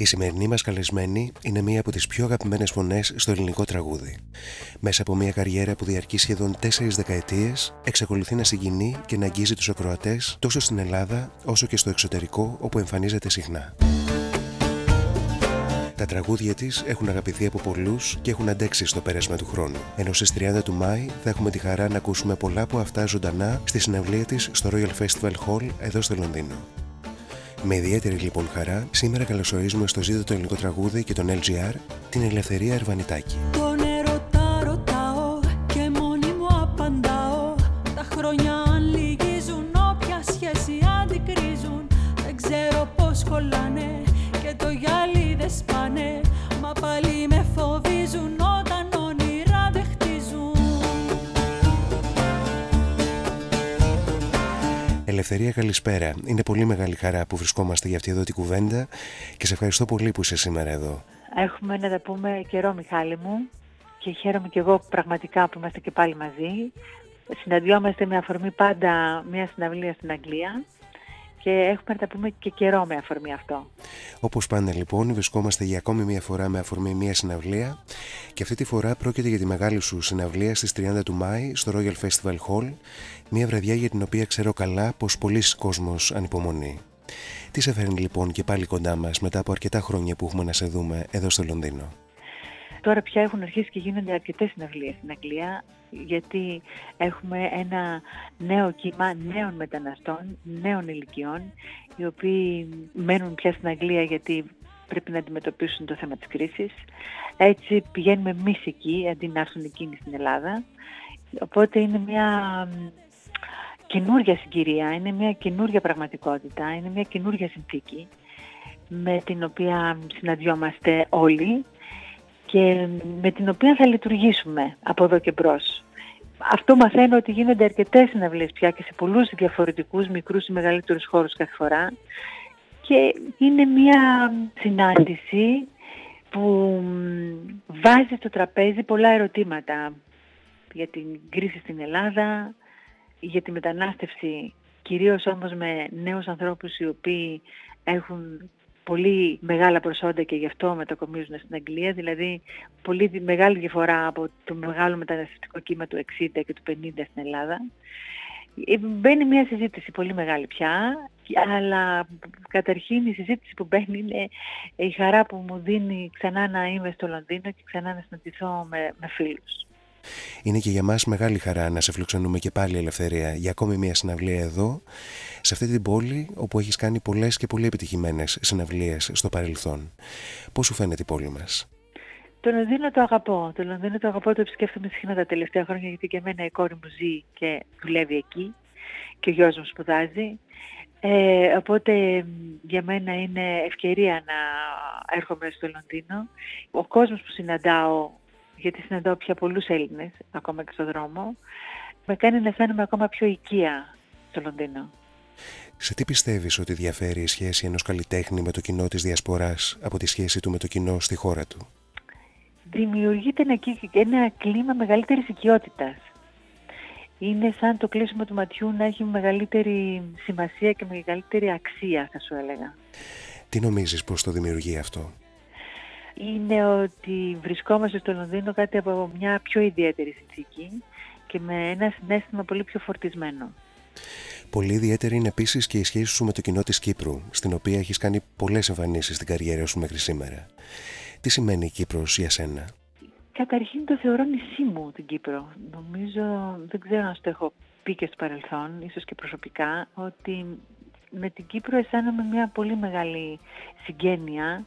Η σημερινή μας καλεσμένη είναι μία από τις πιο αγαπημένες φωνές στο ελληνικό τραγούδι. Μέσα από μία καριέρα που διαρκεί σχεδόν τέσσερις δεκαετίες, εξακολουθεί να συγκινεί και να αγγίζει τους ακροατές τόσο στην Ελλάδα όσο και στο εξωτερικό όπου εμφανίζεται συχνά. Τα τραγούδια της έχουν αγαπηθεί από πολλούς και έχουν αντέξει στο πέρασμα του χρόνου. Ενώ στις 30 του Μάη θα έχουμε τη χαρά να ακούσουμε πολλά από αυτά ζωντανά στη συναυλία της στο Royal Festival Hall εδώ στο Λονδίνο. Με ιδιαίτερη λοιπόν χαρά, σήμερα καλωσορίζουμε στο ζήτο το ελληνικό τραγούδι και τον LGR την Ελευθερία Ερβανιτάκη. Ελευθερία, καλησπέρα. Είναι πολύ μεγάλη χαρά που βρισκόμαστε για αυτή εδώ την κουβέντα και σε ευχαριστώ πολύ που είσαι σήμερα εδώ. Έχουμε να τα πούμε καιρό Μιχάλη μου και χαίρομαι και εγώ πραγματικά που είμαστε και πάλι μαζί. Συναντιόμαστε με αφορμή πάντα μια συναυλία στην Αγγλία και έχουμε να τα πούμε και καιρό με αφορμή αυτό. Όπως πάντα λοιπόν βρισκόμαστε για ακόμη μια φορά με αφορμή μια συναυλία και αυτή τη φορά πρόκειται για τη μεγάλη σου συναυλία στις 30 του Μάη στο Royal Festival Hall μια βραδιά για την οποία ξέρω καλά πως πολλοί κόσμος ανυπομονεί. Τι σε φέρνει λοιπόν και πάλι κοντά μας μετά από αρκετά χρόνια που έχουμε να σε δούμε εδώ στο Λονδίνο; Τώρα πια έχουν αρχίσει και γίνονται αρκετές συναυλίες στην Αγγλία γιατί έχουμε ένα νέο κύμα νέων μεταναστών, νέων ηλικιών οι οποίοι μένουν πια στην Αγγλία γιατί πρέπει να αντιμετωπίσουν το θέμα της κρίσης. Έτσι πηγαίνουμε εμείς εκεί αντί να έρθουν εκείνοι στην Ελλάδα. Οπότε είναι μια καινούργια συγκυρία, είναι μια καινούργια πραγματικότητα, είναι μια καινούργια συνθήκη με την οποία συναντιόμαστε όλοι και με την οποία θα λειτουργήσουμε από εδώ και μπρος. Αυτό μαθαίνω ότι γίνονται αρκετές συναυλίες πια και σε πολλούς διαφορετικούς μικρούς ή μεγαλύτερους χώρους κάθε φορά και είναι μια συνάντηση που βάζει στο τραπέζι πολλά ερωτήματα για την κρίση στην Ελλάδα, για τη μετανάστευση, κυρίως όμως με νέους ανθρώπους οι οποίοι έχουν πολύ μεγάλα προσόντα και γι' αυτό μετακομίζουν στην Αγγλία, δηλαδή πολύ μεγάλη διαφορά από το μεγάλο μεταναστευτικό κύμα του 60 και του 50 στην Ελλάδα. Ε, μπαίνει μια συζήτηση πολύ μεγάλη πια, αλλά καταρχήν η συζήτηση που μπαίνει είναι η χαρά που μου δίνει ξανά να είμαι στο Λονδίνο και ξανά να συναντηθώ με, με φίλους. Είναι και για μας μεγάλη χαρά να σε φιλοξενούμε και πάλι ελευθερία για ακόμη μια συναυλία εδώ, σε αυτή την πόλη όπου έχεις κάνει πολλές και πολύ επιτυχημένες συναυλίες στο παρελθόν. Πώς σου φαίνεται η πόλη μας; Το Λονδίνο το αγαπώ. Το Λονδίνο το αγαπώ, το επισκέφτομαι συχνά τα τελευταία χρόνια γιατί και εμένα η κόρη μου ζει και δουλεύει εκεί και ο γιος μου σπουδάζει. Ε, οπότε για μένα είναι ευκαιρία να έρχομαι στο Λονδίνο. Ο κόσμος που συναντάω γιατί συναντάω πια πολλούς Έλληνες, ακόμα και στον δρόμο, με κάνει να αισθάνομαι ακόμα πιο οικία στο Λονδίνο. Σε τι πιστεύεις ότι διαφέρει η σχέση ενός καλλιτέχνη με το κοινό της διασποράς από τη σχέση του με το κοινό στη χώρα του; Δημιουργείται ένα, ένα κλίμα μεγαλύτερης οικειότητας. Είναι σαν το κλείσιμο του ματιού να έχει μεγαλύτερη σημασία και μεγαλύτερη αξία, θα σου έλεγα. Τι νομίζεις πως το δημιουργεί αυτό; Είναι ότι βρισκόμαστε στο Λονδίνο κάτι από μια πιο ιδιαίτερη συνθήκη και με ένα συνέστημα πολύ πιο φορτισμένο. Πολύ ιδιαίτερη είναι επίσης και η σχέση σου με το κοινό της Κύπρου, στην οποία έχεις κάνει πολλές εμφανίσεις στην καριέρα σου μέχρι σήμερα. Τι σημαίνει η Κύπρος για σένα, Καταρχήν το θεωρώ νησί μου την Κύπρο. Νομίζω, δεν ξέρω αν το έχω πει και στο παρελθόν, ίσως και προσωπικά, ότι με την Κύπρο αισθάνομαι μια πολύ μεγάλη συγγένεια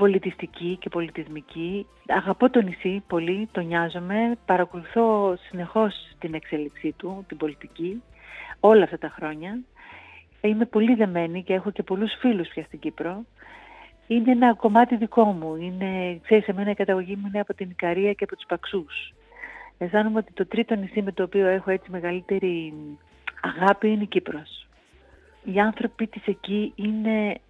πολιτιστική και πολιτισμική. Αγαπώ το νησί πολύ, το νοιάζομαι, παρακολουθώ συνεχώς την εξέλιξή του, την πολιτική, όλα αυτά τα χρόνια. Είμαι πολύ δεμένη και έχω και πολλούς φίλους πια στην Κύπρο. Είναι ένα κομμάτι δικό μου. Είναι, ξέρεις, εμένα η καταγωγή μου είναι από την Ικαρία και από τους Παξούς. Αισθάνομαι ότι το τρίτο νησί με το οποίο έχω έτσι μεγαλύτερη αγάπη είναι η Κύπρος. Οι άνθρωποι της εκεί είναι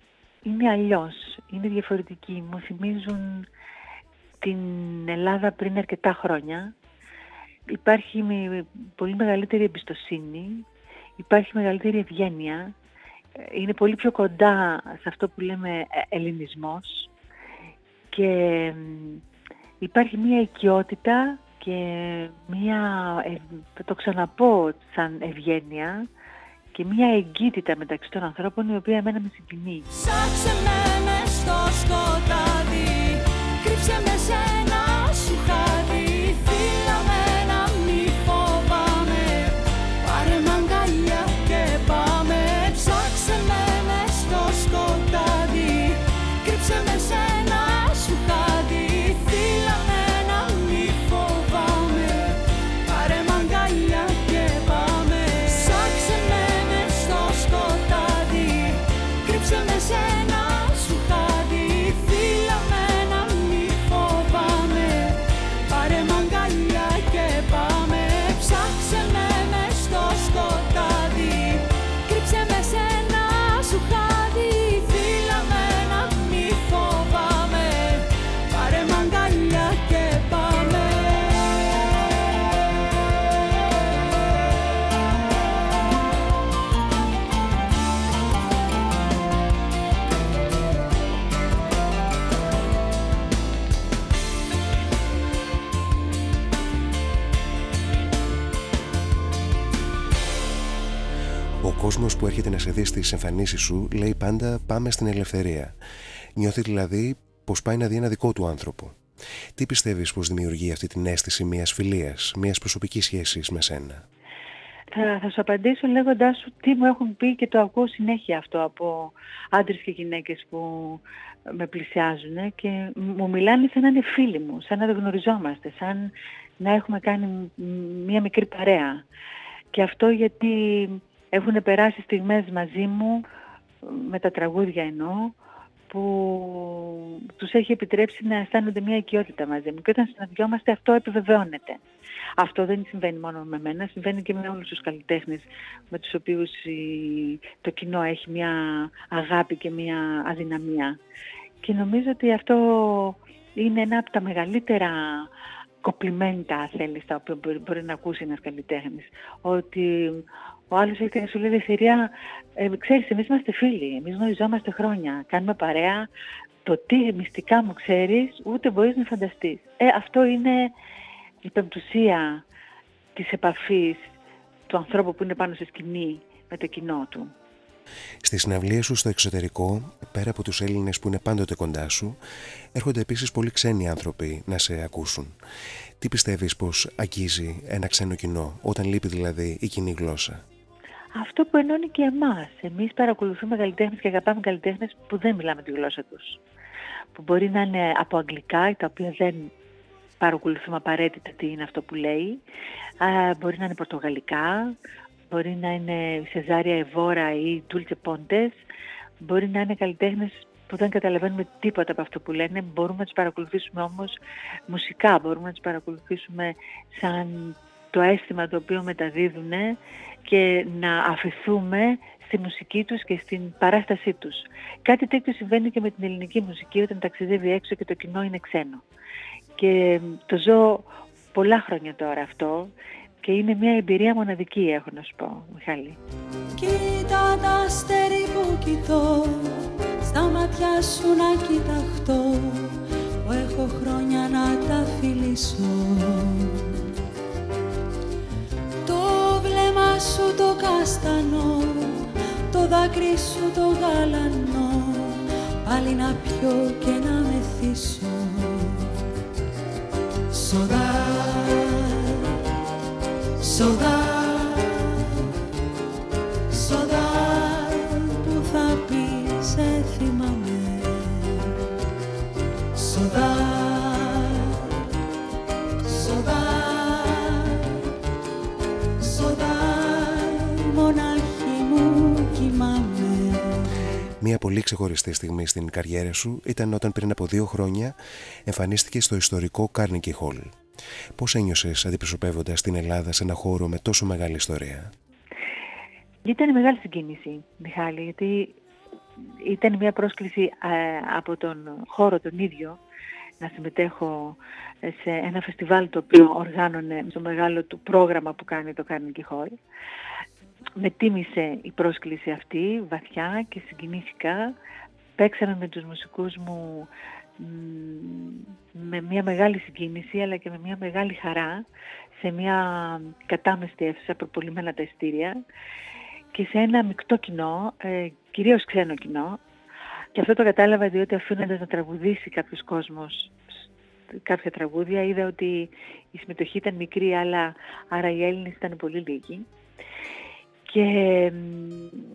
είναι αλλιώς, είναι διαφορετική. Μου θυμίζουν την Ελλάδα πριν αρκετά χρόνια. Υπάρχει πολύ μεγαλύτερη εμπιστοσύνη, υπάρχει μεγαλύτερη ευγένεια. είναι πολύ πιο κοντά σε αυτό που λέμε ε, ελληνισμός και υπάρχει μια οικειότητα και μια, ε, θα το ξαναπώ σαν ευγένεια και μια εγκύτητα μεταξύ των ανθρώπων η οποία εμένα με συγκινεί. Ψάξε με μες στο σκοτάδι, Ο κόσμος που έρχεται να σε δει στις εμφανίσεις σου λέει πάντα πάμε στην ελευθερία. Νιώθει δηλαδή πως πάει να δει ένα δικό του άνθρωπο. Τι πιστεύεις πως δημιουργεί αυτή την αίσθηση μιας φιλίας, μιας προσωπικής σχέσης με σένα; Θα, θα σου απαντήσω λέγοντάς σου τι μου έχουν πει και το ακούω συνέχεια αυτό από άντρες και γυναίκες που με πλησιάζουν και μου μιλάνε σαν να είναι φίλοι μου, σαν να δεν γνωριζόμαστε, σαν να έχουμε κάνει μ- μία μικρή παρέα. Και αυτό γιατί έχουν περάσει στιγμές μαζί μου, με τα τραγούδια εννοώ, που τους έχει επιτρέψει να αισθάνονται μια οικειότητα μαζί μου. Και όταν συναντιόμαστε αυτό επιβεβαιώνεται. Αυτό δεν συμβαίνει μόνο με μένα, συμβαίνει και με όλους τους καλλιτέχνες με τους οποίους η- το κοινό έχει μια αγάπη και μια αδυναμία. Και νομίζω ότι αυτό είναι ένα από τα μεγαλύτερα κοπλιμέντα, αν θέλεις, τα οποία μπορεί, μπορεί να ακούσει ένας καλλιτέχνης. Ότι ο άλλος έχει να σου λέει ελευθερία, ε, ξέρεις, εμείς είμαστε φίλοι, εμείς γνωριζόμαστε χρόνια, κάνουμε παρέα, το τι μυστικά μου ξέρεις, ούτε μπορείς να φανταστείς. Ε, αυτό είναι η πεμπτουσία της επαφής του ανθρώπου που είναι πάνω στη σκηνή με το κοινό του. Στη συναυλία σου στο εξωτερικό, πέρα από τους Έλληνες που είναι πάντοτε κοντά σου, έρχονται επίσης πολλοί ξένοι άνθρωποι να σε ακούσουν. Τι πιστεύεις πως αγγίζει ένα ξένο κοινό, όταν λείπει δηλαδή η κοινή γλώσσα; Αυτό που ενώνει και εμάς. Εμείς παρακολουθούμε καλλιτέχνες και αγαπάμε καλλιτέχνες που δεν μιλάμε τη γλώσσα τους. Που μπορεί να είναι από αγγλικά, τα οποία δεν παρακολουθούμε απαραίτητα τι είναι αυτό που λέει. Α, μπορεί να είναι πορτογαλικά, μπορεί να είναι Σεζάρια Εβόρα ή Ντούλτσε Πόντες. Μπορεί να είναι καλλιτέχνες που δεν καταλαβαίνουμε τίποτα από αυτό που λένε. Μπορούμε να τους παρακολουθήσουμε όμως μουσικά, μπορούμε να τους παρακολουθήσουμε σαν το αίσθημα το οποίο μεταδίδουν και να αφαιθούμε στη μουσική τους και στην παράστασή τους. Κάτι τέτοιο συμβαίνει και με την ελληνική μουσική όταν ταξιδεύει έξω και το κοινό είναι ξένο. Και το ζω πολλά χρόνια τώρα αυτό και είναι μια εμπειρία μοναδική έχω να σου πω, Μιχάλη. Κοίτα τα αστέρι που κοιτώ Στα μάτια σου να κοιταχτώ Που έχω χρόνια να τα φιλήσω καστανό Το δάκρυ σου το γαλανό Πάλι να πιω και να μεθύσω Saudade, saudade, Μια πολύ ξεχωριστή στιγμή στην καριέρα σου ήταν όταν πριν από δύο χρόνια εμφανίστηκε στο ιστορικό Carnegie Hall. Πώς ένιωσες αντιπροσωπεύοντας την Ελλάδα σε ένα χώρο με τόσο μεγάλη ιστορία; Ήταν μεγάλη συγκίνηση, Μιχάλη, γιατί ήταν μια πρόσκληση ε, από τον χώρο τον ίδιο να συμμετέχω σε ένα φεστιβάλ το οποίο οργάνωνε στο μεγάλο του πρόγραμμα που κάνει το Carnegie Hall. Με τίμησε η πρόσκληση αυτή βαθιά και συγκινήθηκα. Παίξαμε με τους μουσικούς μου με μια μεγάλη συγκίνηση αλλά και με μια μεγάλη χαρά σε μια κατάμεστη αίθουσα, προπολιμένα τα εστήρια και σε ένα μεικτό κοινό, ε, κυρίως ξένο κοινό. Και αυτό το κατάλαβα διότι αφήνοντα να τραγουδήσει κάποιος κόσμος κάποια τραγούδια είδα ότι η συμμετοχή ήταν μικρή αλλά άρα οι Έλληνες ήταν πολύ λίγοι. Και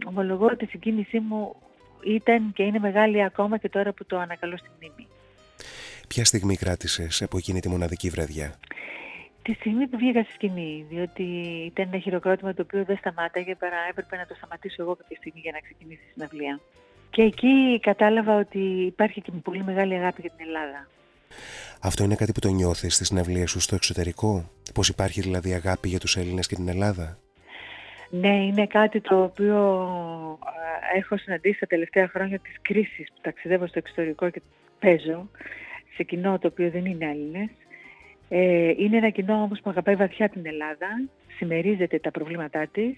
ομολογώ ότι η συγκίνησής μου ήταν και είναι μεγάλη ακόμα και τώρα που το ανακαλώ στη μνήμη. Ποια στιγμή κράτησες από εκείνη τη μοναδική βραδιά; Τη στιγμή που βγήκα στη σκηνή, διότι ήταν ένα χειροκρότημα το οποίο δεν σταμάταγε παρά έπρεπε να το σταματήσω εγώ κάποια στιγμή για να ξεκινήσει η συναυλία. Και εκεί κατάλαβα ότι υπάρχει και πολύ μεγάλη αγάπη για την Ελλάδα. Αυτό είναι κάτι που το νιώθεις στη συναυλία σου στο εξωτερικό, πως υπάρχει δηλαδή αγάπη για τους Έλληνες και την Ελλάδα; Ναι, είναι κάτι το οποίο έχω συναντήσει τα τελευταία χρόνια της κρίσης που ταξιδεύω στο εξωτερικό και παίζω σε κοινό το οποίο δεν είναι Έλληνες. Ε, είναι ένα κοινό όμως που αγαπάει βαθιά την Ελλάδα, συμμερίζεται τα προβλήματά της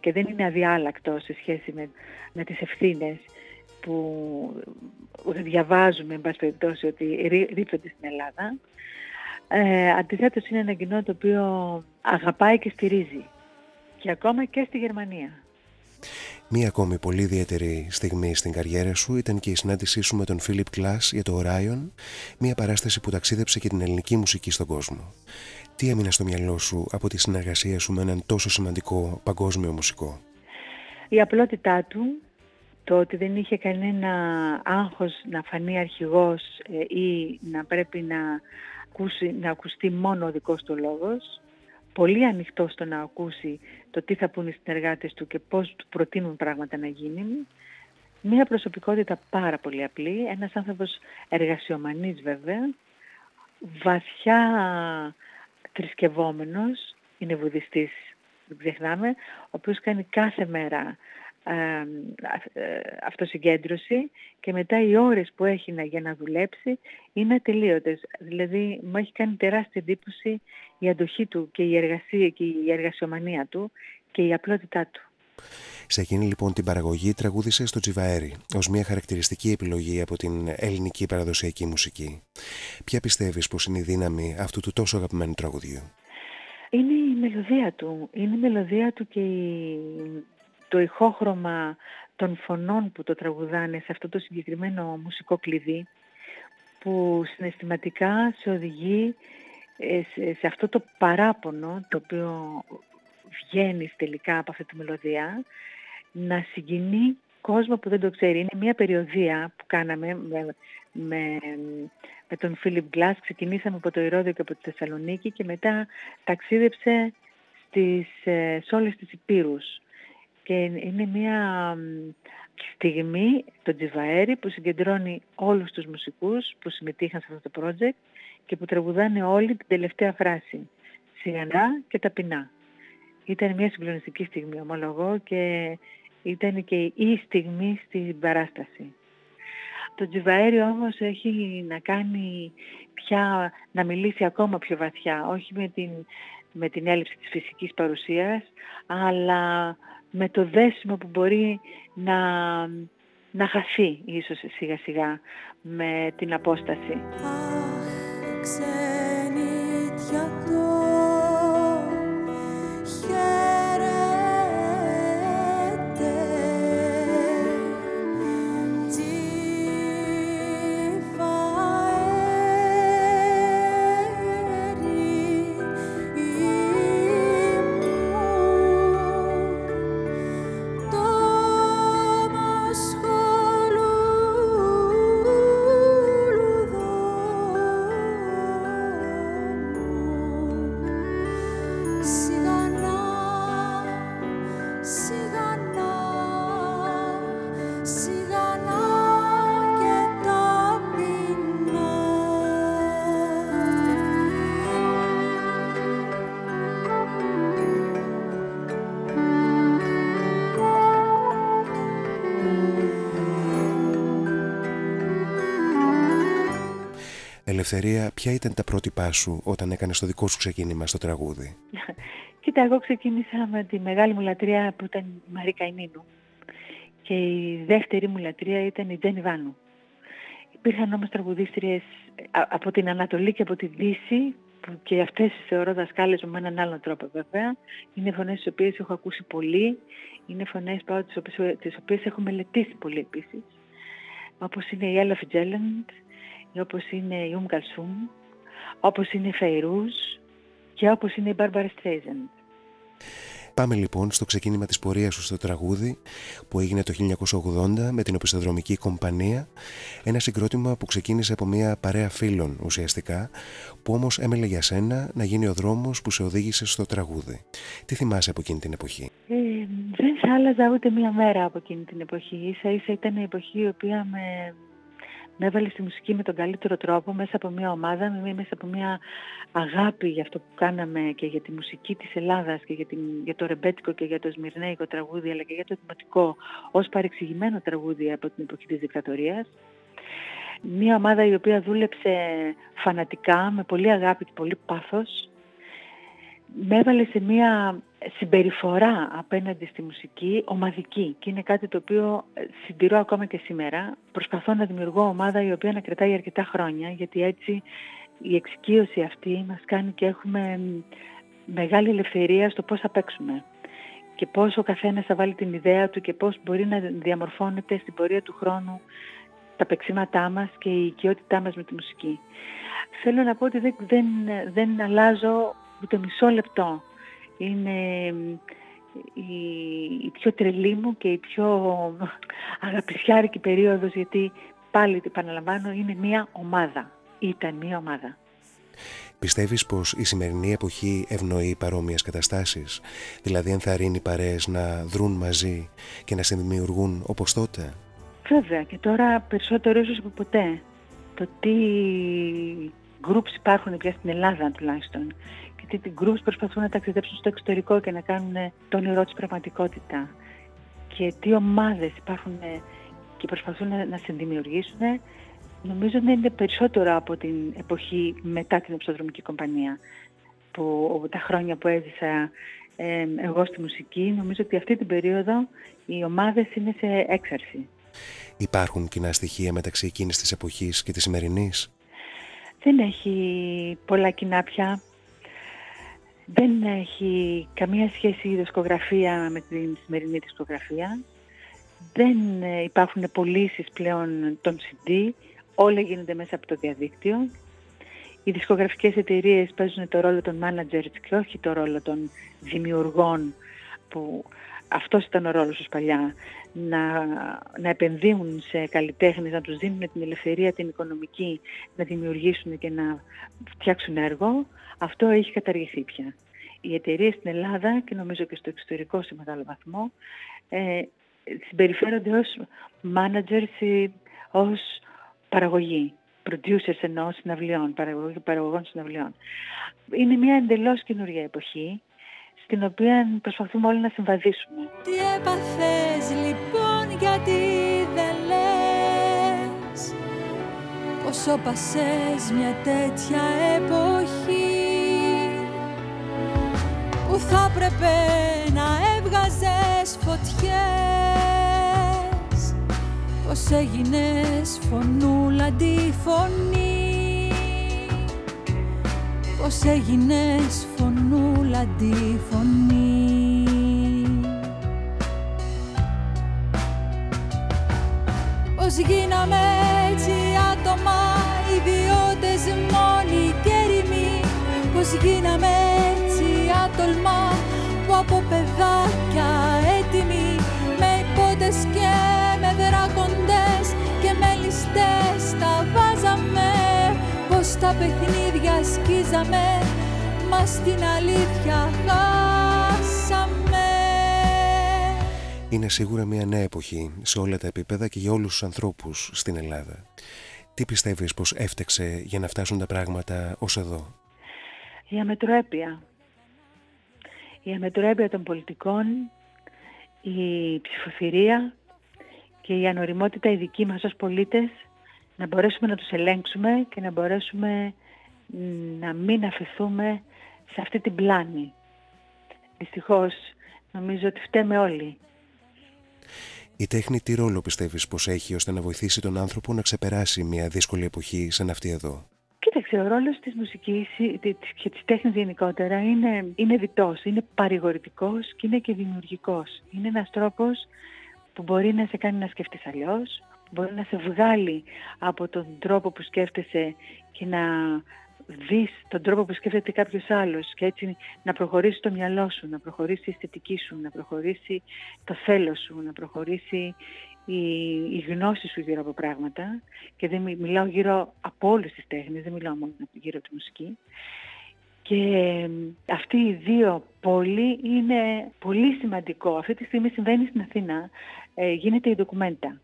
και, δεν είναι αδιάλακτο σε σχέση με, με τις ευθύνες που διαβάζουμε, εν πάση περιπτώσει, ότι ρίπτονται στην Ελλάδα. Ε, αντιθέτως είναι ένα κοινό το οποίο αγαπάει και στηρίζει και ακόμα και στη Γερμανία. Μία ακόμη πολύ ιδιαίτερη στιγμή στην καριέρα σου ήταν και η συνάντησή σου με τον Φίλιπ Κλάς για το Orion, μία παράσταση που ταξίδεψε και την ελληνική μουσική στον κόσμο. Τι έμεινε στο μυαλό σου από τη συνεργασία σου με έναν τόσο σημαντικό παγκόσμιο μουσικό; Η απλότητά του, το ότι δεν είχε κανένα άγχος να φανεί αρχηγός ε, ή να πρέπει να, ακούσει, να ακουστεί μόνο ο δικός του λόγος, πολύ ανοιχτό στο να ακούσει το τι θα πούνε οι συνεργάτες του και πώς του προτείνουν πράγματα να γίνει. Μία προσωπικότητα πάρα πολύ απλή, ένας άνθρωπος εργασιομανής βέβαια, βαθιά θρησκευόμενος, είναι βουδιστής, δεν ξεχνάμε, ο οποίος κάνει κάθε μέρα ε, αυτοσυγκέντρωση και μετά οι ώρες που έχει να, για να δουλέψει είναι ατελείωτες. Δηλαδή μου έχει κάνει τεράστια εντύπωση η αντοχή του και η εργασία και η εργασιομανία του και η απλότητά του. Σε εκείνη λοιπόν την παραγωγή τραγούδισε στο Τζιβαέρι ως μια χαρακτηριστική επιλογή από την ελληνική παραδοσιακή μουσική. Ποια πιστεύεις πως είναι η δύναμη αυτού του τόσο αγαπημένου τραγουδιού; Είναι η μελωδία του. Είναι η μελωδία του και η το ηχόχρωμα των φωνών που το τραγουδάνε σε αυτό το συγκεκριμένο μουσικό κλειδί που συναισθηματικά σε οδηγεί ε, σε αυτό το παράπονο το οποίο βγαίνει τελικά από αυτή τη μελωδία να συγκινεί κόσμο που δεν το ξέρει. Είναι μια περιοδία που κάναμε με, με, με τον Φίλιπ Γκλάς. Ξεκινήσαμε από το Ηρώδιο και από τη Θεσσαλονίκη και μετά ταξίδεψε στις, ε, σε όλες τις Υπήρους και είναι μια στιγμή το Τζιβαέρι που συγκεντρώνει όλους τους μουσικούς που συμμετείχαν σε αυτό το project και που τραγουδάνε όλοι την τελευταία φράση «Σιγανά και ταπεινά». Ήταν μια συγκλονιστική στιγμή, ομολογώ, και ήταν και η στιγμή στην παράσταση. Το Τζιβαέρι όμως έχει να κάνει πια, να μιλήσει ακόμα πιο βαθιά, όχι με την, με την έλλειψη της φυσικής παρουσίας, αλλά με το δέσιμο που μπορεί να, να χαθεί ίσως σιγά σιγά με την απόσταση. Ελευθερία, ποια ήταν τα πρότυπά σου όταν έκανες το δικό σου ξεκίνημα στο τραγούδι; Κοίτα, εγώ ξεκίνησα με τη μεγάλη μου λατρεία που ήταν η Μαρή Καϊνίνου και η δεύτερη μου λατρεία ήταν η Τζένι Βάνου. Υπήρχαν όμως τραγουδίστριες από την Ανατολή και από την Δύση που και αυτές θεωρώ δασκάλες μου με έναν άλλον τρόπο βέβαια. Είναι φωνές τις οποίες έχω ακούσει πολύ, είναι φωνές πάω, τις, οποίες, τις οποίες έχω μελετήσει πολύ επίσης. Όπως είναι η Ella Fitzgerald, όπως είναι η Ουμ Καλσούμ, όπως είναι η Φεϊρούς και όπως είναι η Μπάρμπαρα Streisand. Πάμε λοιπόν στο ξεκίνημα της πορείας σου στο τραγούδι που έγινε το 1980 με την οπισθοδρομική κομπανία ένα συγκρότημα που ξεκίνησε από μια παρέα φίλων ουσιαστικά που όμως έμελε για σένα να γίνει ο δρόμος που σε οδήγησε στο τραγούδι. Τι θυμάσαι από εκείνη την εποχή; Ε, δεν θα άλλαζα ούτε μία μέρα από εκείνη την εποχή. Ίσα ίσα ήταν η εποχή η οποία με με έβαλε στη μουσική με τον καλύτερο τρόπο μέσα από μια ομάδα, μέσα από μια αγάπη για αυτό που κάναμε και για τη μουσική της Ελλάδας και για, την, για το ρεμπέτικο και για το σμυρνέικο τραγούδι αλλά και για το δημοτικό ως παρεξηγημένο τραγούδι από την εποχή της δικτατορίας. Μια ομάδα η οποία δούλεψε φανατικά, με πολύ αγάπη και πολύ πάθος. Με έβαλε σε μια συμπεριφορά απέναντι στη μουσική ομαδική και είναι κάτι το οποίο ε, συντηρώ ακόμα και σήμερα. Προσπαθώ να δημιουργώ ομάδα η οποία να κρατάει αρκετά χρόνια γιατί έτσι η εξοικείωση αυτή μας κάνει και έχουμε μεγάλη ελευθερία στο πώς θα παίξουμε και πώς ο καθένας θα βάλει την ιδέα του και πώς μπορεί να διαμορφώνεται στην πορεία του χρόνου τα παίξήματά μας και η οικειότητά μας με τη μουσική. Θέλω να πω ότι δεν, δεν, δεν αλλάζω ούτε μισό λεπτό είναι η, η πιο τρελή μου και η πιο αγαπησιάρικη περίοδος γιατί πάλι το επαναλαμβάνω είναι μια ομάδα. Ήταν μια ομάδα. Πιστεύεις πως η σημερινή εποχή ευνοεί παρόμοιες καταστάσεις, δηλαδή ενθαρρύνει παρέες να δρουν μαζί και να συνδημιουργούν όπως τότε; Βέβαια και τώρα περισσότερο ίσως από ποτέ. Το τι groups υπάρχουν πια στην Ελλάδα τουλάχιστον γιατί την Κρούς προσπαθούν να ταξιδέψουν στο εξωτερικό και να κάνουν το όνειρό της πραγματικότητα. Και τι ομάδες υπάρχουν και προσπαθούν να συνδημιουργήσουν, νομίζω ότι είναι περισσότερο από την εποχή μετά την Εψοδρομική Κομπανία. Που τα χρόνια που έζησα ε, εγώ στη μουσική, νομίζω ότι αυτή την περίοδο οι ομάδες είναι σε έξαρση. Υπάρχουν κοινά στοιχεία μεταξύ εκείνης της εποχής και της σημερινής; Δεν έχει πολλά κοινά πια. Δεν έχει καμία σχέση η δισκογραφία με την σημερινή δισκογραφία. Δεν ε, υπάρχουν πωλήσεις πλέον των CD. Όλα γίνονται μέσα από το διαδίκτυο. Οι δισκογραφικές εταιρείες παίζουν το ρόλο των managers και όχι το ρόλο των δημιουργών που αυτός ήταν ο ρόλος τους παλιά, να, να επενδύουν σε καλλιτέχνες, να τους δίνουν την ελευθερία την οικονομική, να δημιουργήσουν και να φτιάξουν έργο, αυτό έχει καταργηθεί πια. Οι εταιρείες στην Ελλάδα και νομίζω και στο εξωτερικό σε μεγάλο βαθμό ε, συμπεριφέρονται ως managers ή ως παραγωγή, producers εννοώ συναυλιών, παραγωγών συναυλιών. Είναι μια εντελώς καινούργια εποχή στην οποία προσπαθούμε όλοι να συμβαδίσουμε. Τι έπαθες λοιπόν γιατί δεν λες Πόσο πασές μια τέτοια εποχή Που θα πρέπει να έβγαζες φωτιές; Πως έγινες φωνούλα αντιφωνή; Πως έγινες φωνούλα αντιφωνή Πως γίναμε έτσι άτομα ιδιώτες μόνοι και ερημοί. Πως γίναμε έτσι άτολμα που από παιδάκια στα παιχνίδια σκίζαμε Μας την αλήθεια χάσαμε Είναι σίγουρα μια νέα εποχή σε όλα τα επίπεδα και για όλους τους ανθρώπους στην Ελλάδα. Τι πιστεύεις πως έφτεξε για να φτάσουν τα πράγματα ως εδώ; Η αμετροέπεια. Η αμετροέπεια των πολιτικών, η ψηφοθυρία και η ανοριμότητα η δική μας ως πολίτες να μπορέσουμε να τους ελέγξουμε και να μπορέσουμε να μην αφαιθούμε σε αυτή την πλάνη. δυστυχώς νομίζω ότι φταίμε όλοι. Η τέχνη τι ρόλο πιστεύεις πως έχει ώστε να βοηθήσει τον άνθρωπο να ξεπεράσει μια δύσκολη εποχή σαν αυτή εδώ; Κοίταξε, ο ρόλος της μουσικής και της τέχνης γενικότερα είναι, είναι διτός, είναι παρηγορητικός και είναι και δημιουργικός. Είναι ένας τρόπος που μπορεί να σε κάνει να σκεφτείς αλλιώς, μπορεί να σε βγάλει από τον τρόπο που σκέφτεσαι και να δεις τον τρόπο που σκέφτεται κάποιος άλλος και έτσι να προχωρήσει το μυαλό σου, να προχωρήσει η αισθητική σου, να προχωρήσει το θέλω σου, να προχωρήσει η, η γνώση σου γύρω από πράγματα και δεν μιλάω γύρω από όλες τις τέχνες, δεν μιλάω μόνο γύρω από τη μουσική. Και αυτοί οι δύο πόλοι είναι πολύ σημαντικό. Αυτή τη στιγμή συμβαίνει στην Αθήνα, ε, γίνεται η ντοκουμέντα.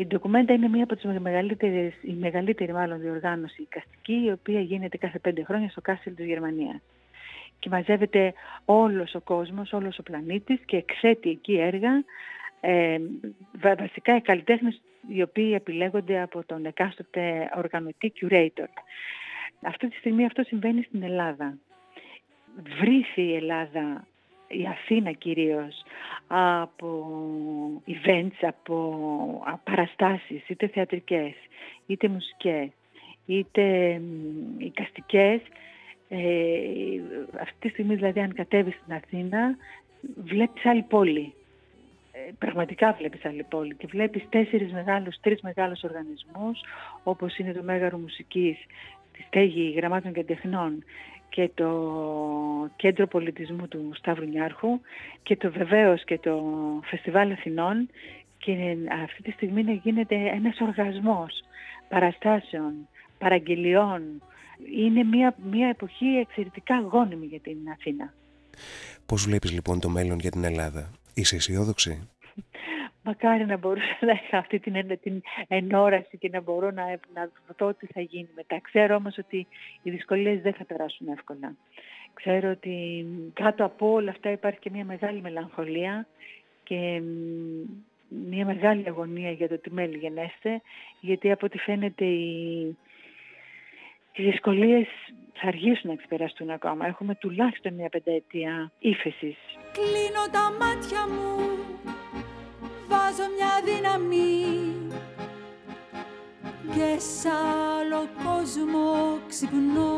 Η ντοκουμέντα είναι μία από τις μεγαλύτερες, η μεγαλύτερη μάλλον διοργάνωση καστική, η οποία γίνεται κάθε πέντε χρόνια στο Κάσελ της Γερμανίας. Και μαζεύεται όλος ο κόσμος, όλος ο πλανήτης και εξέτει εκεί έργα, ε, βασικά οι καλλιτέχνες οι οποίοι επιλέγονται από τον εκάστοτε οργανωτή curator. Αυτή τη στιγμή αυτό συμβαίνει στην Ελλάδα. Βρήθη η Ελλάδα η Αθήνα κυρίως από events, από παραστάσεις, είτε θεατρικές, είτε μουσικές, είτε οικαστικές. Ε, αυτή τη στιγμή δηλαδή αν κατέβεις στην Αθήνα βλέπεις άλλη πόλη. Ε, πραγματικά βλέπεις άλλη πόλη και βλέπεις τέσσερις μεγάλους, τρεις μεγάλους οργανισμούς όπως είναι το Μέγαρο Μουσικής, τη Στέγη Γραμμάτων και Τεχνών και το Κέντρο Πολιτισμού του Σταύρου Νιάρχου και το βεβαίως και το Φεστιβάλ Αθηνών και αυτή τη στιγμή να γίνεται ένας οργασμός παραστάσεων, παραγγελιών. Είναι μια, μια εποχή εξαιρετικά γόνιμη για την Αθήνα. Πώς βλέπεις λοιπόν το μέλλον για την Ελλάδα; Είσαι αισιόδοξη; Μακάρι να μπορούσα να έχω αυτή την, την ενόραση και να μπορώ να, να δω τι θα γίνει μετά. Ξέρω όμως ότι οι δυσκολίες δεν θα περάσουν εύκολα. Ξέρω ότι κάτω από όλα αυτά υπάρχει και μια μεγάλη μελαγχολία και μια μεγάλη αγωνία για το τι μέλη γενέστε, γιατί από ό,τι φαίνεται οι, οι δυσκολίες θα αργήσουν να ξεπεραστούν ακόμα. Έχουμε τουλάχιστον μια πενταετία ύφεσης. Κλείνω τα μάτια μου βάζω μια δύναμη και σ' άλλο κόσμο ξυπνώ.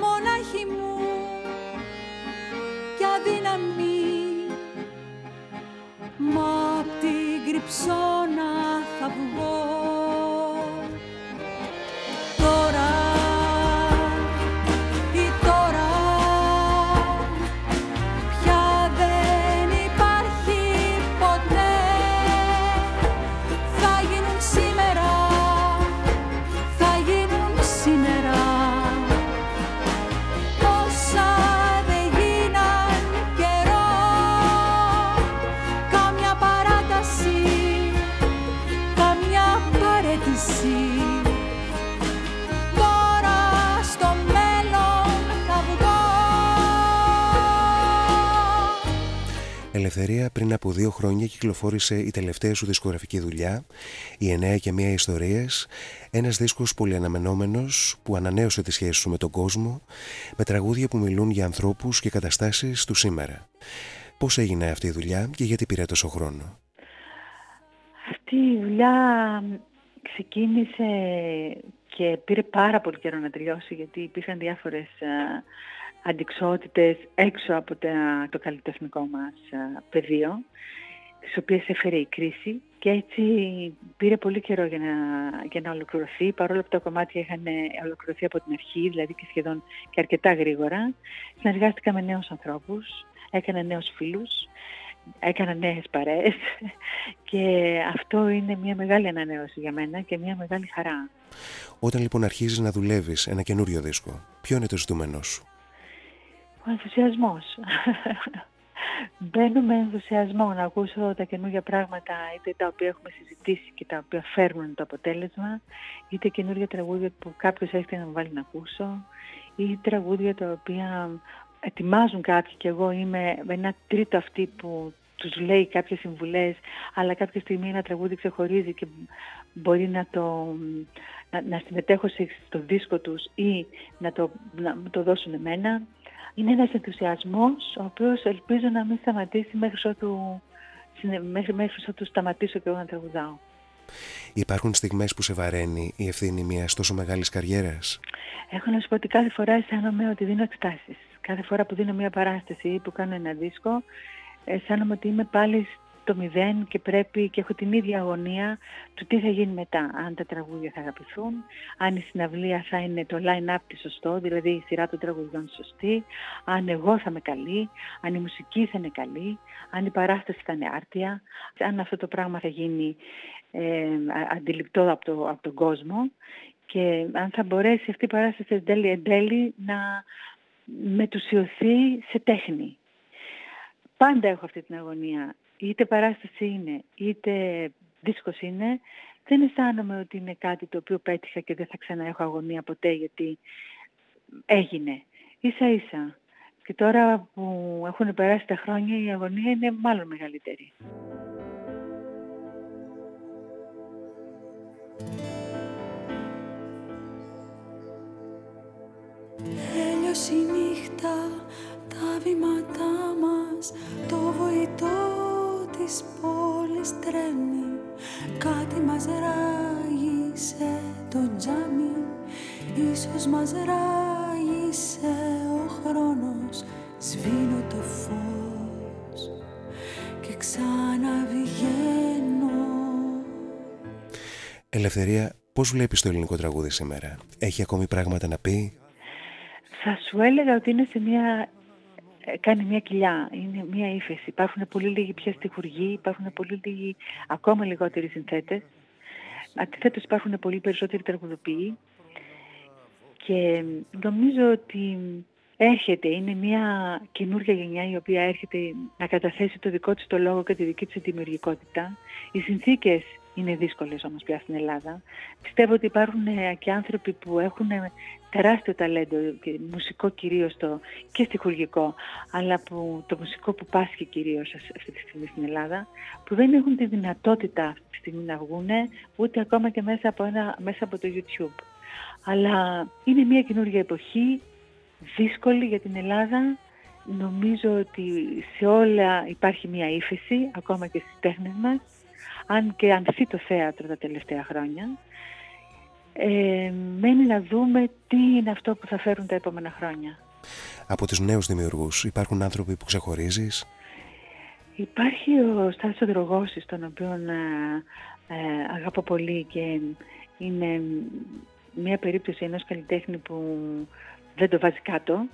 Μονάχη μου και αδύναμη μα απ' την κρυψώνα θα βγω Ελευθερία πριν από δύο χρόνια κυκλοφόρησε η τελευταία σου δισκογραφική δουλειά, οι εννέα και μία ιστορίες, ένας δίσκος πολυαναμενόμενος που ανανέωσε τη σχέση σου με τον κόσμο, με τραγούδια που μιλούν για ανθρώπους και καταστάσεις του σήμερα. Πώς έγινε αυτή η δουλειά και γιατί πήρε τόσο χρόνο; Αυτή η δουλειά ξεκίνησε και πήρε πάρα πολύ καιρό να τελειώσει γιατί υπήρχαν διάφορες αντικσότητες έξω από το καλλιτεχνικό μας πεδίο, τις οποίες έφερε η κρίση και έτσι πήρε πολύ καιρό για να, για να ολοκληρωθεί, παρόλο που τα κομμάτια είχαν ολοκληρωθεί από την αρχή, δηλαδή και σχεδόν και αρκετά γρήγορα. Συνεργάστηκα με νέους ανθρώπους, έκανα νέους φίλους, έκανα νέες παρέες και αυτό είναι μια μεγάλη ανανέωση για μένα και μια μεγάλη χαρά. Όταν λοιπόν αρχίζεις να δουλεύεις ένα καινούριο δίσκο, ποιο είναι το ζητούμενό σου; Ο ενθουσιασμός. Μπαίνω με ενθουσιασμό να ακούσω τα καινούργια πράγματα, είτε τα οποία έχουμε συζητήσει και τα οποία φέρνουν το αποτέλεσμα, είτε καινούργια τραγούδια που κάποιος έχει να μου βάλει να ακούσω, ή τραγούδια τα οποία ετοιμάζουν κάποιοι και εγώ είμαι με ένα τρίτο αυτή που τους λέει κάποιες συμβουλές, αλλά κάποια στιγμή ένα τραγούδι ξεχωρίζει και μπορεί να το, να, να συμμετέχω στο δίσκο τους ή να το, να το δώσουν εμένα. Είναι ένας ενθουσιασμός ο οποίος ελπίζω να μην σταματήσει μέχρι ότου, μέχρι, μέχρι ότου σταματήσω και εγώ να τραγουδάω. Υπάρχουν στιγμές που σε βαραίνει η ευθύνη μιας τόσο μεγάλης καριέρας; Έχω να σου πω ότι κάθε φορά αισθάνομαι ότι δίνω εξτάσεις. Κάθε φορά που δίνω μια παράσταση ή που κάνω ένα δίσκο, αισθάνομαι ότι είμαι πάλι το μηδέν και πρέπει και έχω την ίδια αγωνία του τι θα γίνει μετά. Αν τα τραγούδια θα αγαπηθούν, αν η συναυλία θα είναι το line-up της σωστό, δηλαδή η σειρά των τραγουδιών σωστή, αν εγώ θα είμαι καλή, αν η μουσική θα είναι καλή, αν η παράσταση θα είναι άρτια, αν αυτό το πράγμα θα γίνει ε, αντιληπτό από, το, από τον κόσμο και αν θα μπορέσει αυτή η παράσταση εν τέλει, εν τέλει να μετουσιωθεί σε τέχνη. Πάντα έχω αυτή την αγωνία είτε παράσταση είναι, είτε δίσκος είναι, δεν αισθάνομαι ότι είναι κάτι το οποίο πέτυχα και δεν θα ξαναέχω αγωνία ποτέ γιατί έγινε. Ίσα ίσα. Και τώρα που έχουν περάσει τα χρόνια η αγωνία είναι μάλλον μεγαλύτερη. Τέλειωσε η νύχτα, τα βήματά μας, το βοητό της πόλης τρέμει Κάτι μας ράγισε το τζάμι. Ίσως μας ράγισε ο χρόνος Σβήνω το φως και ξαναβγαίνω. Ελευθερία, πώς βλέπεις το ελληνικό τραγούδι σήμερα; Έχει ακόμη πράγματα να πει; Θα σου έλεγα ότι είναι σε μια ε, κάνει μια κοιλιά, είναι μια ύφεση. Υπάρχουν πολύ λίγοι πια στιχουργοί, υπάρχουν πολύ λίγοι ακόμα λιγότεροι συνθέτες. Αντιθέτως υπάρχουν πολύ περισσότεροι τραγουδοποιοί και νομίζω ότι έρχεται, είναι μια καινούργια γενιά η οποία έρχεται να καταθέσει το δικό της το λόγο και τη δική της δημιουργικότητα. Οι συνθήκες είναι δύσκολες όμως πια στην Ελλάδα. Πιστεύω ότι υπάρχουν ε, και άνθρωποι που έχουν ε, τεράστιο ταλέντο, και μουσικό κυρίως το, και στιχουργικό, αλλά που, το μουσικό που πάσχει κυρίως αυτή τη στιγμή στην Ελλάδα, που δεν έχουν τη δυνατότητα αυτή τη στιγμή να βγουν ούτε ακόμα και μέσα από, ένα, μέσα από το YouTube. Αλλά είναι μια καινούργια εποχή, δύσκολη για την Ελλάδα. Νομίζω ότι σε όλα υπάρχει μια ύφεση, ακόμα και στις τέχνες μας αν και ανθεί το θέατρο τα τελευταία χρόνια. Ε, μένει να δούμε τι είναι αυτό που θα φέρουν τα επόμενα χρόνια. Από τους νέους δημιουργούς υπάρχουν άνθρωποι που ξεχωρίζεις; Υπάρχει ο Στάσος Δρογώσης, τον οποίο ε, ε, αγαπώ πολύ και είναι μια περίπτωση ενός καλλιτέχνη που δεν το βάζει κάτω.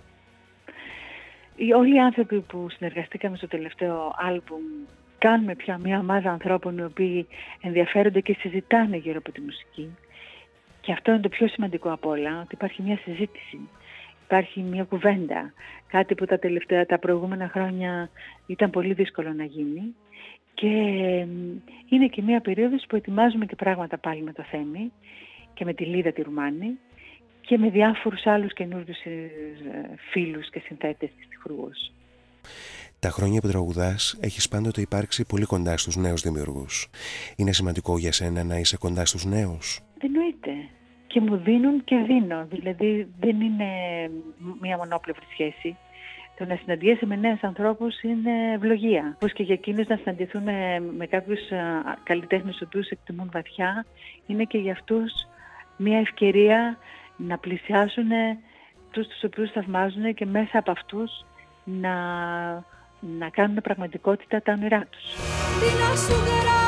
Όλοι οι άνθρωποι που συνεργαστήκαμε στο τελευταίο άλμπουμ κάνουμε πια μια ομάδα ανθρώπων οι οποίοι ενδιαφέρονται και συζητάνε γύρω από τη μουσική. Και αυτό είναι το πιο σημαντικό από όλα, ότι υπάρχει μια συζήτηση, υπάρχει μια κουβέντα, κάτι που τα τελευταία, τα προηγούμενα χρόνια ήταν πολύ δύσκολο να γίνει. Και είναι και μια περίοδος που ετοιμάζουμε και πράγματα πάλι με το Θέμη και με τη Λίδα τη Ρουμάνη και με διάφορους άλλους καινούριους ε, φίλους και συνθέτες της τυχουργούς. Τα χρόνια που τραγουδάς έχεις πάντοτε υπάρξει πολύ κοντά στους νέους δημιουργούς. Είναι σημαντικό για σένα να είσαι κοντά στους νέους; Εννοείται. Και μου δίνουν και δίνω. Δηλαδή δεν είναι μία μονόπλευρη σχέση. Το να συναντιέσαι με νέους ανθρώπους είναι ευλογία. Όπω και για εκείνους να συναντηθούν με κάποιους καλλιτέχνες του οποίους εκτιμούν βαθιά, είναι και για αυτούς μια ευκαιρία να πλησιάσουν τους τους οποίους θαυμάζουν και μέσα από αυτούς να να κάνουν πραγματικότητα τα όνειρά τους. Τι να σου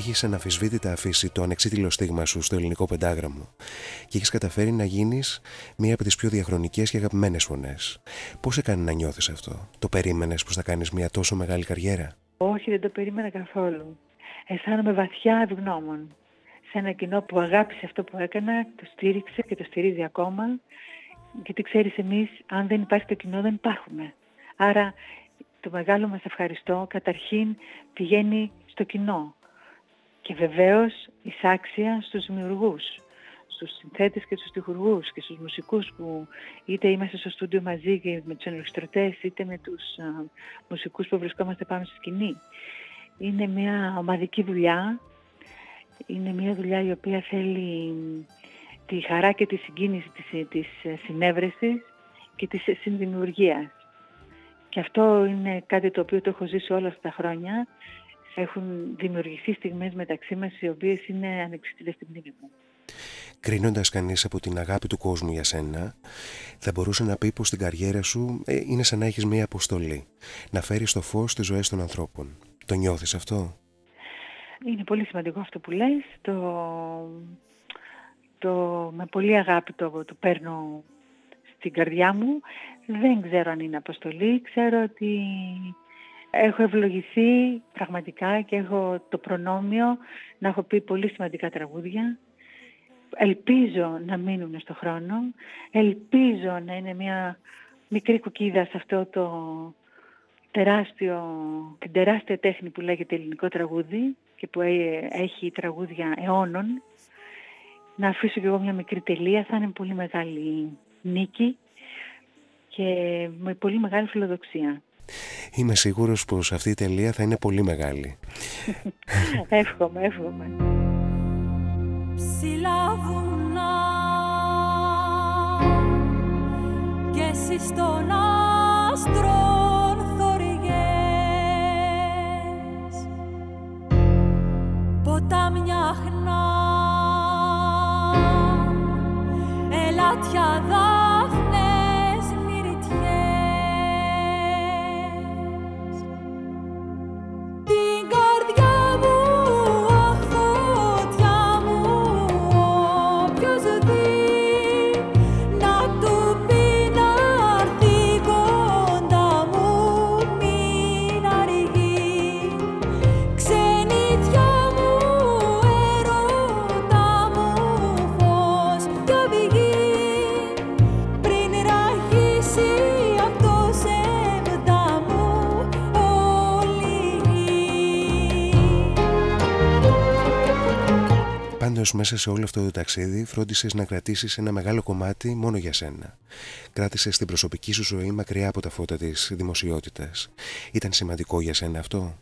έχεις αναφυσβήτητα αφήσει το ανεξίτηλο στίγμα σου στο ελληνικό πεντάγραμμο και έχεις καταφέρει να γίνεις μία από τις πιο διαχρονικές και αγαπημένες φωνές. Πώς σε κάνει να νιώθεις αυτό, Το περίμενες πως θα κάνεις μία τόσο μεγάλη καριέρα; Όχι, δεν το περίμενα καθόλου. Αισθάνομαι βαθιά ευγνώμων σε ένα κοινό που αγάπησε αυτό που έκανα, το στήριξε και το στηρίζει ακόμα. Γιατί ξέρεις εμείς, αν δεν υπάρχει το κοινό δεν υπάρχουμε. Άρα το μεγάλο μας ευχαριστώ καταρχήν πηγαίνει στο κοινό. Και βεβαίως εισάξια στους δημιουργούς, στους συνθέτες και στους τυχουργούς και στους μουσικούς που είτε είμαστε στο στούντιο μαζί και με τους ενορχιστρωτές είτε με τους α, μουσικούς που βρισκόμαστε πάνω στη σκηνή. Είναι μια ομαδική δουλειά, είναι μια δουλειά η οποία θέλει τη χαρά και τη συγκίνηση της, της συνέβρεσης και της συνδημιουργίας. Και αυτό είναι κάτι το οποίο το έχω ζήσει όλα αυτά τα χρόνια. Έχουν δημιουργηθεί στιγμές μεταξύ μας οι οποίες είναι ανεξιτηλές στην μνήμη μου. Κρίνοντας κανείς από την αγάπη του κόσμου για σένα, θα μπορούσε να πει πως στην καριέρα σου ε, είναι σαν να έχεις μία αποστολή. Να φέρεις το φως στις ζωές των ανθρώπων. Το νιώθεις αυτό; Είναι πολύ σημαντικό αυτό που λες. Το, το, με πολύ αγάπη το, το παίρνω στην καρδιά μου. Δεν ξέρω αν είναι αποστολή. Ξέρω ότι έχω ευλογηθεί πραγματικά και έχω το προνόμιο να έχω πει πολύ σημαντικά τραγούδια. Ελπίζω να μείνουν στο χρόνο. Ελπίζω να είναι μια μικρή κουκίδα σε αυτό το τεράστιο, την τεράστια τέχνη που λέγεται ελληνικό τραγούδι και που έχει τραγούδια αιώνων. Να αφήσω κι εγώ μια μικρή τελεία, θα είναι πολύ μεγάλη νίκη και με πολύ μεγάλη φιλοδοξία. Είμαι σίγουρος πως αυτή η τελεία θα είναι πολύ μεγάλη. εύχομαι, εύχομαι. Ψηλά βουνά και εσύ στον άστρον θωριγές ποτάμια χνά ελάτια δά μέσα σε όλο αυτό το ταξίδι φρόντισες να κρατήσεις ένα μεγάλο κομμάτι μόνο για σένα. Κράτησες την προσωπική σου ζωή μακριά από τα φώτα της δημοσιότητας. Ήταν σημαντικό για σένα αυτό;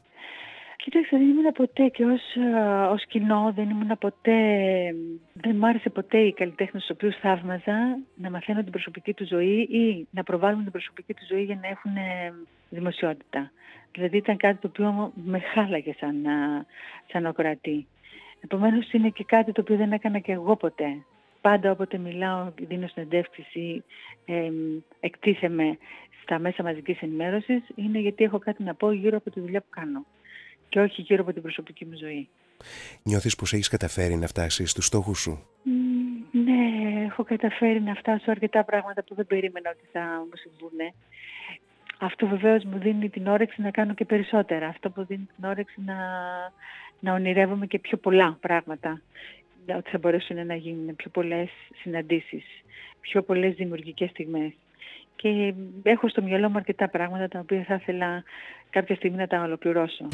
Κοίταξε, δεν ήμουν ποτέ και ως, ως κοινό, δεν ήμουν ποτέ, δεν μου άρεσε ποτέ οι καλλιτέχνες στους οποίους θαύμαζα να μαθαίνουν την προσωπική τους ζωή ή να προβάλλουν την προσωπική τους ζωή για να έχουν δημοσιότητα. Δηλαδή ήταν κάτι το οποίο με χάλαγε σαν, σαν οκρατή. Επομένως είναι και κάτι το οποίο δεν έκανα και εγώ ποτέ. Πάντα όποτε μιλάω, δίνω συνεντεύξεις ή ε, εκτίθεμαι στα μέσα μαζικής ενημέρωσης, είναι γιατί έχω κάτι να πω γύρω από τη δουλειά που κάνω και όχι γύρω από την προσωπική μου ζωή. Νιώθεις πως έχεις καταφέρει να φτάσεις στους στόχους σου; ναι, έχω καταφέρει να φτάσω αρκετά πράγματα που δεν περίμενα ότι θα μου συμβούν. Αυτό βεβαίως μου δίνει την όρεξη να κάνω και περισσότερα. Αυτό που δίνει την όρεξη να, να ονειρεύομαι και πιο πολλά πράγματα. Ότι θα μπορέσουν να γίνουν πιο πολλές συναντήσεις, πιο πολλές δημιουργικές στιγμές. Και έχω στο μυαλό μου αρκετά πράγματα τα οποία θα ήθελα κάποια στιγμή να τα ολοκληρώσω.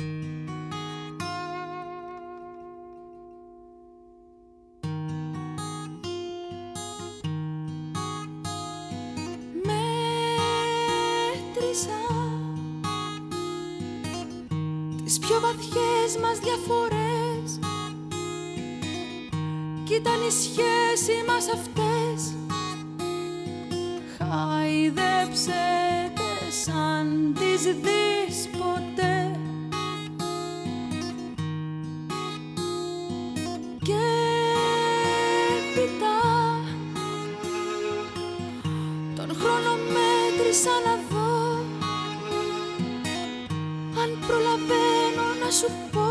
Οι σχέση μας αυτές. Χάιδεψε σαν τις δεις ποτέ. Και έπειτα τον χρόνο μέτρησα να δω. Αν προλαβαίνω να σου πω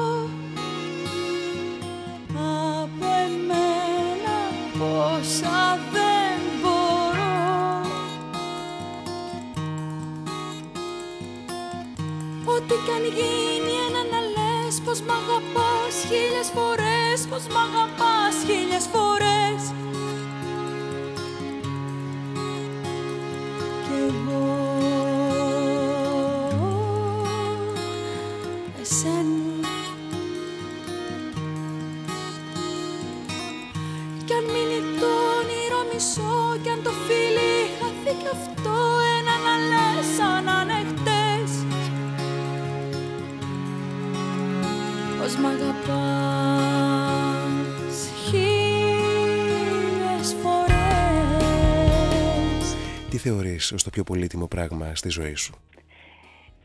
ως το πιο πολύτιμο πράγμα στη ζωή σου;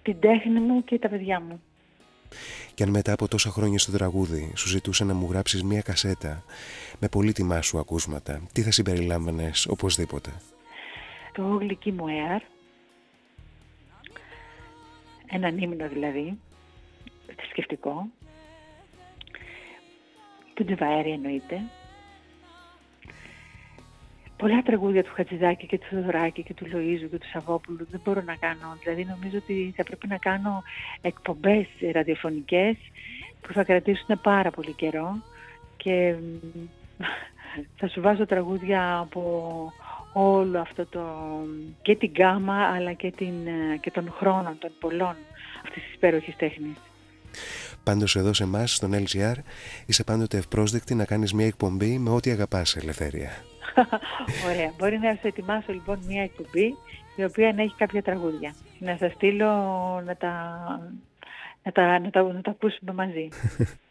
Την τέχνη μου και τα παιδιά μου. Και αν μετά από τόσα χρόνια στο τραγούδι σου ζητούσε να μου γράψεις μία κασέτα με πολύτιμά σου ακούσματα, τι θα συμπεριλάμβανες οπωσδήποτε; Το γλυκί μου air, ένα ύμνο δηλαδή, θρησκευτικό, του Τζιβαέρη εννοείται, πολλά τραγούδια του Χατζηδάκη και του Θοδωράκη και του Λοΐζου και του Σαββόπουλου δεν μπορώ να κάνω. Δηλαδή νομίζω ότι θα πρέπει να κάνω εκπομπές ραδιοφωνικές που θα κρατήσουν πάρα πολύ καιρό και μ, θα σου βάζω τραγούδια από όλο αυτό το και την γκάμα αλλά και, την, ε, και των χρόνων, των πολλών αυτής της υπέροχης τέχνης. Πάντως εδώ σε εμάς στον LGR είσαι πάντοτε ευπρόσδεκτη να κάνεις μία εκπομπή με ό,τι αγαπάς ελευθερία. Ωραία. Μπορεί να σου ετοιμάσω λοιπόν μια εκπομπή η οποία να έχει κάποια τραγούδια. Να σας στείλω να τα, να τα, να τα, να τα ακούσουμε μαζί.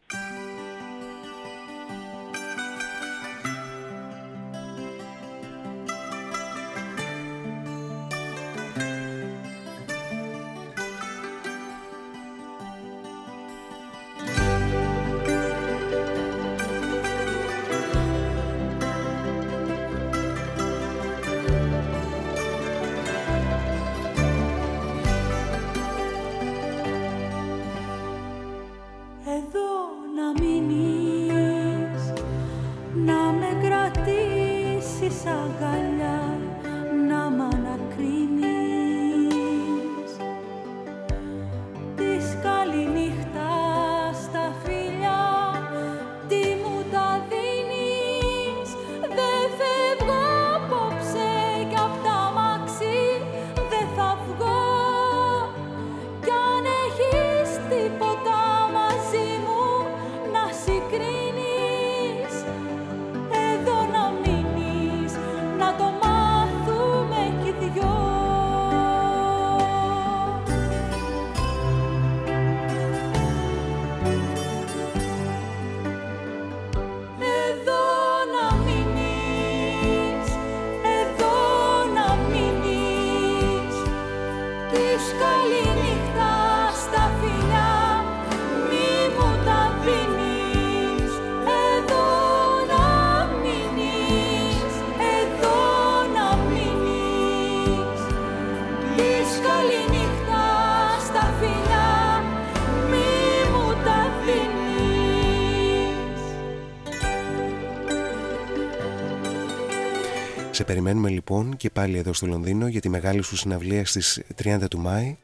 Σε περιμένουμε λοιπόν και πάλι εδώ στο Λονδίνο για τη μεγάλη σου συναυλία στις 30 του Μάη.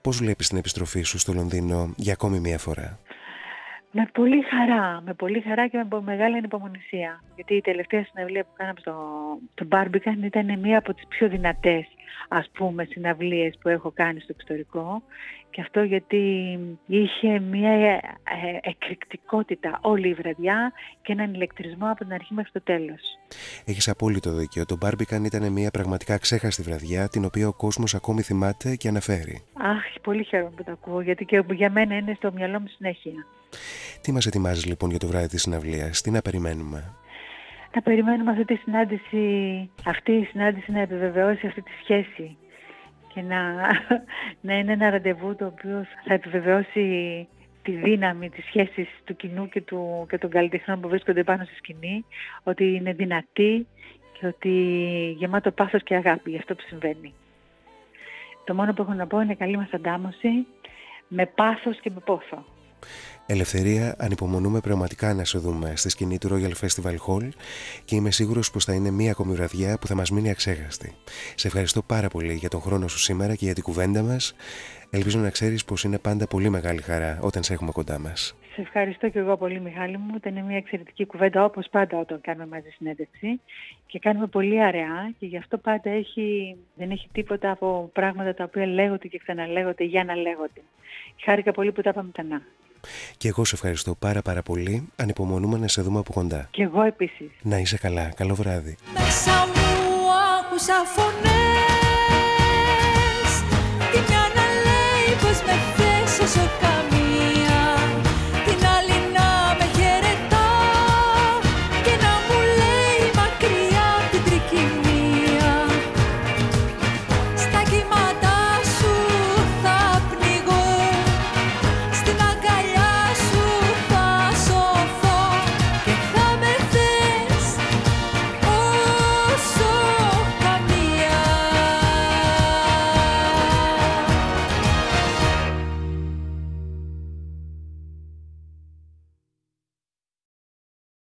Πώς βλέπεις την επιστροφή σου στο Λονδίνο για ακόμη μία φορά; Με πολύ χαρά, με πολύ χαρά και με πο- μεγάλη ανυπομονησία. Γιατί η τελευταία συναυλία που κάναμε στο, στο Barbican ήταν μία από τις πιο δυνατές ας πούμε συναυλίες που έχω κάνει στο εξωτερικό και αυτό γιατί είχε μία ε, ε, εκρηκτικότητα όλη η βραδιά και έναν ηλεκτρισμό από την αρχή μέχρι το τέλος. Έχεις απόλυτο δίκιο. Το Barbican ήταν μια πραγματικά ξέχαστη βραδιά την οποία ο κόσμος ακόμη θυμάται και αναφέρει. Αχ, πολύ χαίρομαι που το ακούω γιατί και για μένα είναι στο μυαλό μου συνέχεια. Τι μας ετοιμάζεις λοιπόν για το βράδυ της συναυλίας, τι να περιμένουμε; Να περιμένουμε αυτή τη συνάντηση, αυτή η συνάντηση να επιβεβαιώσει αυτή τη σχέση και να, να είναι ένα ραντεβού το οποίο θα επιβεβαιώσει τη δύναμη της σχέσης του κοινού και, του, και των καλλιτεχνών που βρίσκονται πάνω στη σκηνή, ότι είναι δυνατή και ότι γεμάτο πάθος και αγάπη για αυτό που συμβαίνει. Το μόνο που έχω να πω είναι καλή μας αντάμωση, με πάθος και με πόθο. Ελευθερία, ανυπομονούμε πραγματικά να σε δούμε στη σκηνή του Royal Festival Hall και είμαι σίγουρος πως θα είναι μία ακόμη βραδιά που θα μας μείνει αξέχαστη. Σε ευχαριστώ πάρα πολύ για τον χρόνο σου σήμερα και για την κουβέντα μας. Ελπίζω να ξέρεις πως είναι πάντα πολύ μεγάλη χαρά όταν σε έχουμε κοντά μας. Σε ευχαριστώ και εγώ πολύ Μιχάλη μου. Ήταν μια εξαιρετική κουβέντα όπως πάντα όταν κάνουμε μαζί συνέντευξη και κάνουμε πολύ αραιά και γι' αυτό πάντα έχει, δεν έχει τίποτα από πράγματα τα οποία λέγονται και ξαναλέγονται για να λέγονται. Χάρηκα πολύ που τα είπαμε πτανά. Και εγώ σε ευχαριστώ πάρα πάρα πολύ. Ανυπομονούμε να σε δούμε από κοντά. Και εγώ επίσης. Να είσαι καλά. Καλό βράδυ. Μέσα μου άκουσα φωνές Κι μια να λέει πως με θες όσο